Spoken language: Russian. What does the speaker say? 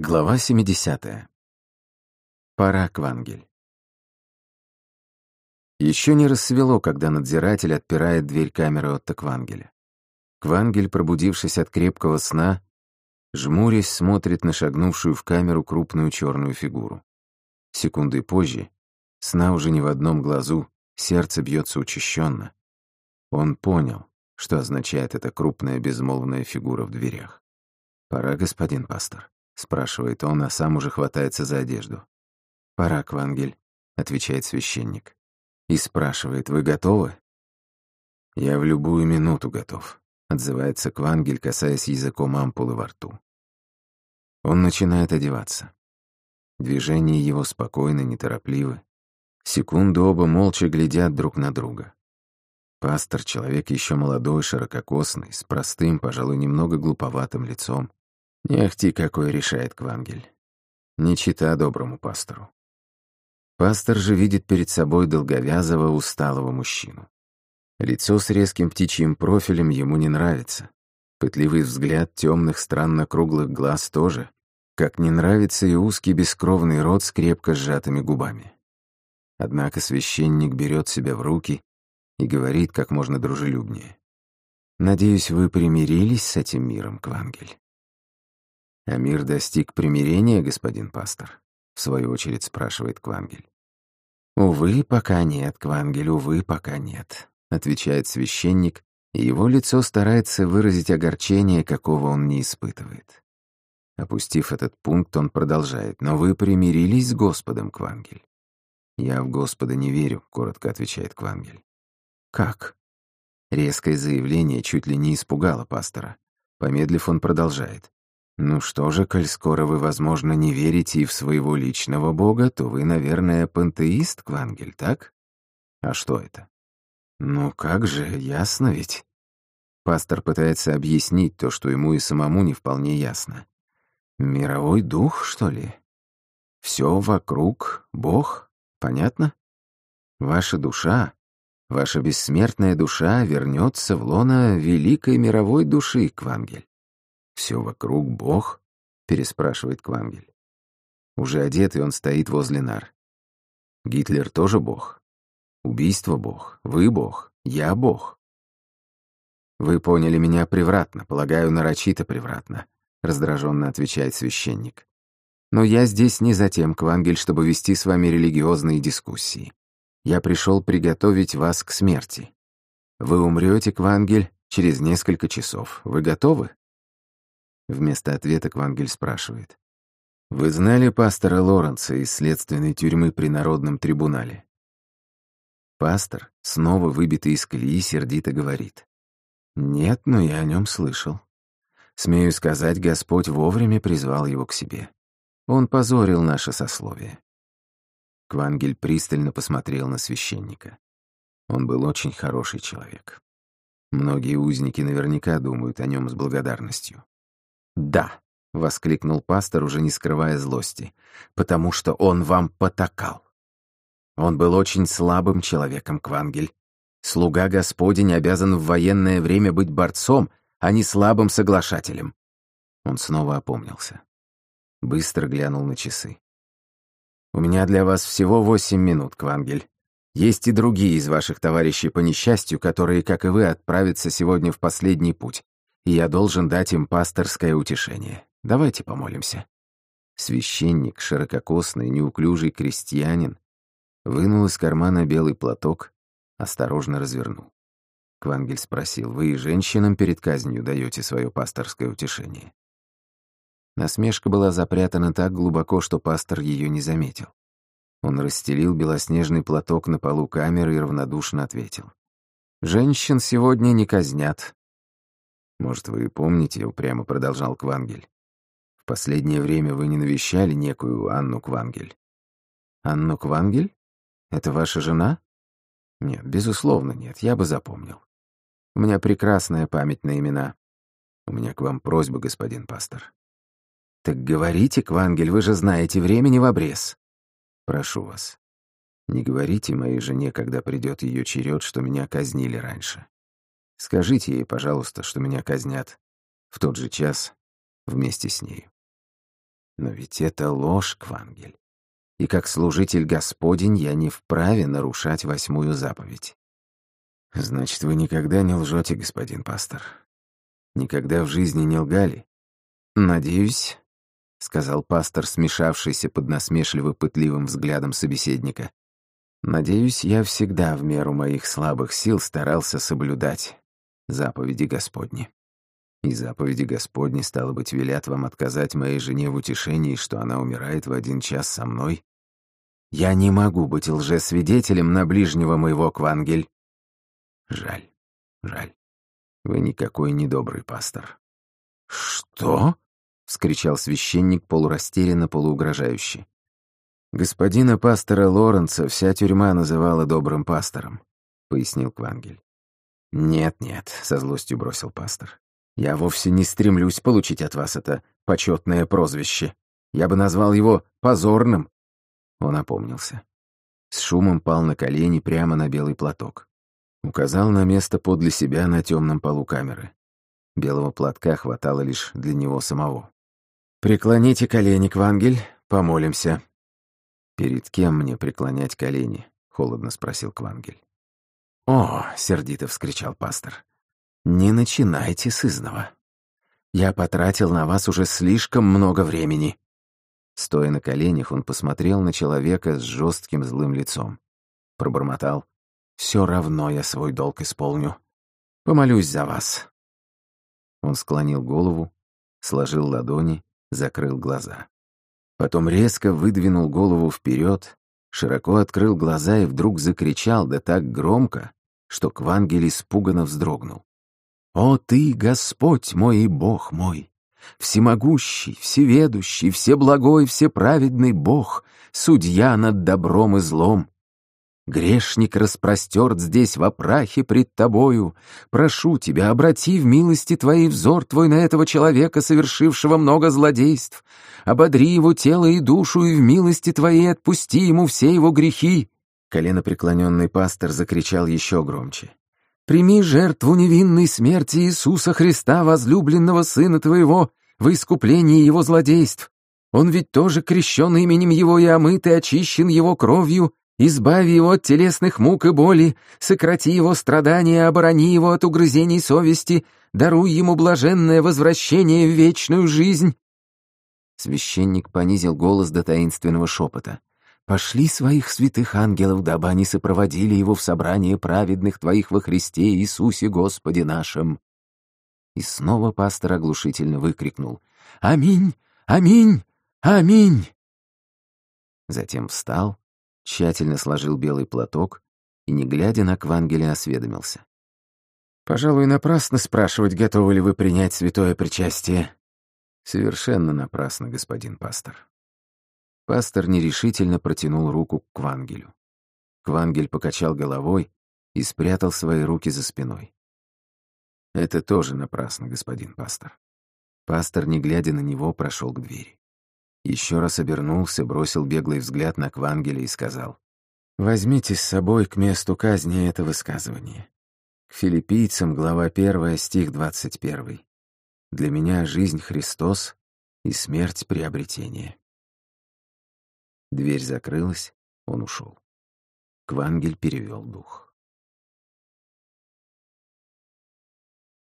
Глава 70. Пора, Квангель. Еще не рассвело, когда надзиратель отпирает дверь камеры Отто Квангеля. Квангель, пробудившись от крепкого сна, жмурясь, смотрит на шагнувшую в камеру крупную черную фигуру. Секунды позже, сна уже не в одном глазу, сердце бьется учащенно. Он понял, что означает эта крупная безмолвная фигура в дверях. «Пора, господин пастор», — спрашивает он, а сам уже хватается за одежду. «Пора, Квангель», — отвечает священник. И спрашивает, «Вы готовы?» «Я в любую минуту готов», — отзывается Квангель, касаясь языком ампулы во рту. Он начинает одеваться. Движения его спокойны, неторопливы. Секунду оба молча глядят друг на друга. Пастор — человек еще молодой, ширококосный, с простым, пожалуй, немного глуповатым лицом. Не ахти какой решает Квангель. Не чита доброму пастору. Пастор же видит перед собой долговязого, усталого мужчину. Лицо с резким птичьим профилем ему не нравится. Пытливый взгляд темных, странно круглых глаз тоже. Как не нравится и узкий бескровный рот с крепко сжатыми губами. Однако священник берет себя в руки и говорит как можно дружелюбнее. «Надеюсь, вы примирились с этим миром, Квангель?» «А мир достиг примирения, господин пастор?» — в свою очередь спрашивает Квангель. «Увы, пока нет, Квангель, увы, пока нет», — отвечает священник, и его лицо старается выразить огорчение, какого он не испытывает. Опустив этот пункт, он продолжает. «Но вы примирились с Господом, Квангель?» «Я в Господа не верю», — коротко отвечает Квангель. «Как?» Резкое заявление чуть ли не испугало пастора. Помедлив, он продолжает. Ну что же, коль скоро вы, возможно, не верите и в своего личного бога, то вы, наверное, пантеист, Квангель, так? А что это? Ну как же, ясно ведь. Пастор пытается объяснить то, что ему и самому не вполне ясно. Мировой дух, что ли? Все вокруг — Бог, понятно? Ваша душа, ваша бессмертная душа вернется в лоно великой мировой души, Квангель. «Все вокруг Бог?» — переспрашивает Квангель. Уже одетый он стоит возле нар. Гитлер тоже Бог. Убийство Бог. Вы Бог. Я Бог. Вы поняли меня превратно, полагаю, нарочито превратно, раздраженно отвечает священник. Но я здесь не за тем, Квангель, чтобы вести с вами религиозные дискуссии. Я пришел приготовить вас к смерти. Вы умрете, Квангель, через несколько часов. Вы готовы? Вместо ответа Квангель спрашивает. «Вы знали пастора Лоренца из следственной тюрьмы при Народном трибунале?» Пастор, снова выбитый из колеи, сердито говорит. «Нет, но я о нем слышал. Смею сказать, Господь вовремя призвал его к себе. Он позорил наше сословие». Квангель пристально посмотрел на священника. Он был очень хороший человек. Многие узники наверняка думают о нем с благодарностью. «Да», — воскликнул пастор, уже не скрывая злости, «потому что он вам потакал. Он был очень слабым человеком, Квангель. Слуга Господень обязан в военное время быть борцом, а не слабым соглашателем». Он снова опомнился. Быстро глянул на часы. «У меня для вас всего восемь минут, Квангель. Есть и другие из ваших товарищей по несчастью, которые, как и вы, отправятся сегодня в последний путь и я должен дать им пасторское утешение. Давайте помолимся». Священник, ширококосный, неуклюжий крестьянин, вынул из кармана белый платок, осторожно развернул. Квангель спросил, «Вы и женщинам перед казнью даете свое пасторское утешение?» Насмешка была запрятана так глубоко, что пастор ее не заметил. Он расстелил белоснежный платок на полу камеры и равнодушно ответил. «Женщин сегодня не казнят, может, вы помните, упрямо продолжал Квангель. В последнее время вы не навещали некую Анну Квангель. Анну Квангель? Это ваша жена? Нет, безусловно, нет, я бы запомнил. У меня прекрасная память на имена. У меня к вам просьба, господин пастор. Так говорите, Квангель, вы же знаете, времени в обрез. Прошу вас, не говорите моей жене, когда придет ее черед, что меня казнили раньше. Скажите ей, пожалуйста, что меня казнят в тот же час вместе с ней. Но ведь это ложь, Квангель. И как служитель Господень я не вправе нарушать восьмую заповедь. Значит, вы никогда не лжете, господин пастор. Никогда в жизни не лгали. Надеюсь, — сказал пастор, смешавшийся под насмешливо-пытливым взглядом собеседника. «Надеюсь, я всегда в меру моих слабых сил старался соблюдать заповеди Господни. И заповеди Господни, стало быть, велят вам отказать моей жене в утешении, что она умирает в один час со мной. Я не могу быть лжесвидетелем на ближнего моего Квангель. Жаль, жаль. Вы никакой недобрый пастор. Что? — вскричал священник полурастерянно, полуугрожающе. «Господина пастора Лоренца вся тюрьма называла добрым пастором», — пояснил Квангель. «Нет-нет», — со злостью бросил пастор. «Я вовсе не стремлюсь получить от вас это почетное прозвище. Я бы назвал его позорным». Он опомнился. С шумом пал на колени прямо на белый платок. Указал на место подле себя на темном полу камеры. Белого платка хватало лишь для него самого. «Преклоните колени, Квангель, помолимся». «Перед кем мне преклонять колени?» — холодно спросил Квангель. «О!» — сердито вскричал пастор. «Не начинайте с изного. Я потратил на вас уже слишком много времени». Стоя на коленях, он посмотрел на человека с жестким злым лицом. Пробормотал. «Все равно я свой долг исполню. Помолюсь за вас». Он склонил голову, сложил ладони закрыл глаза. Потом резко выдвинул голову вперед, широко открыл глаза и вдруг закричал, да так громко, что Квангель испуганно вздрогнул. «О ты, Господь мой и Бог мой! Всемогущий, всеведущий, всеблагой, всеправедный Бог, судья над добром и злом, Грешник распростерт здесь во прахе пред тобою. Прошу тебя, обрати в милости твоей взор твой на этого человека, совершившего много злодейств. Ободри его тело и душу, и в милости твоей отпусти ему все его грехи». Коленопреклоненный пастор закричал еще громче. «Прими жертву невинной смерти Иисуса Христа, возлюбленного Сына Твоего, во искуплении Его злодейств. Он ведь тоже крещен именем Его и омыт и очищен Его кровью, Избави его от телесных мук и боли, сократи его страдания, оборони его от угрызений совести, даруй ему блаженное возвращение в вечную жизнь». Священник понизил голос до таинственного шепота. «Пошли своих святых ангелов, дабы они сопроводили его в собрание праведных твоих во Христе Иисусе Господе нашим». И снова пастор оглушительно выкрикнул «Аминь! Аминь! Аминь!» Затем встал, тщательно сложил белый платок и, не глядя на Квангеля, осведомился. «Пожалуй, напрасно спрашивать, готовы ли вы принять святое причастие». «Совершенно напрасно, господин пастор». Пастор нерешительно протянул руку к Квангелю. Квангель покачал головой и спрятал свои руки за спиной. «Это тоже напрасно, господин пастор». Пастор, не глядя на него, прошел к двери. Еще раз обернулся, бросил беглый взгляд на Квангеля и сказал, «Возьмите с собой к месту казни это высказывание. К филиппийцам, глава 1, стих 21. Для меня жизнь Христос и смерть приобретение». Дверь закрылась, он ушел. Квангель перевел дух.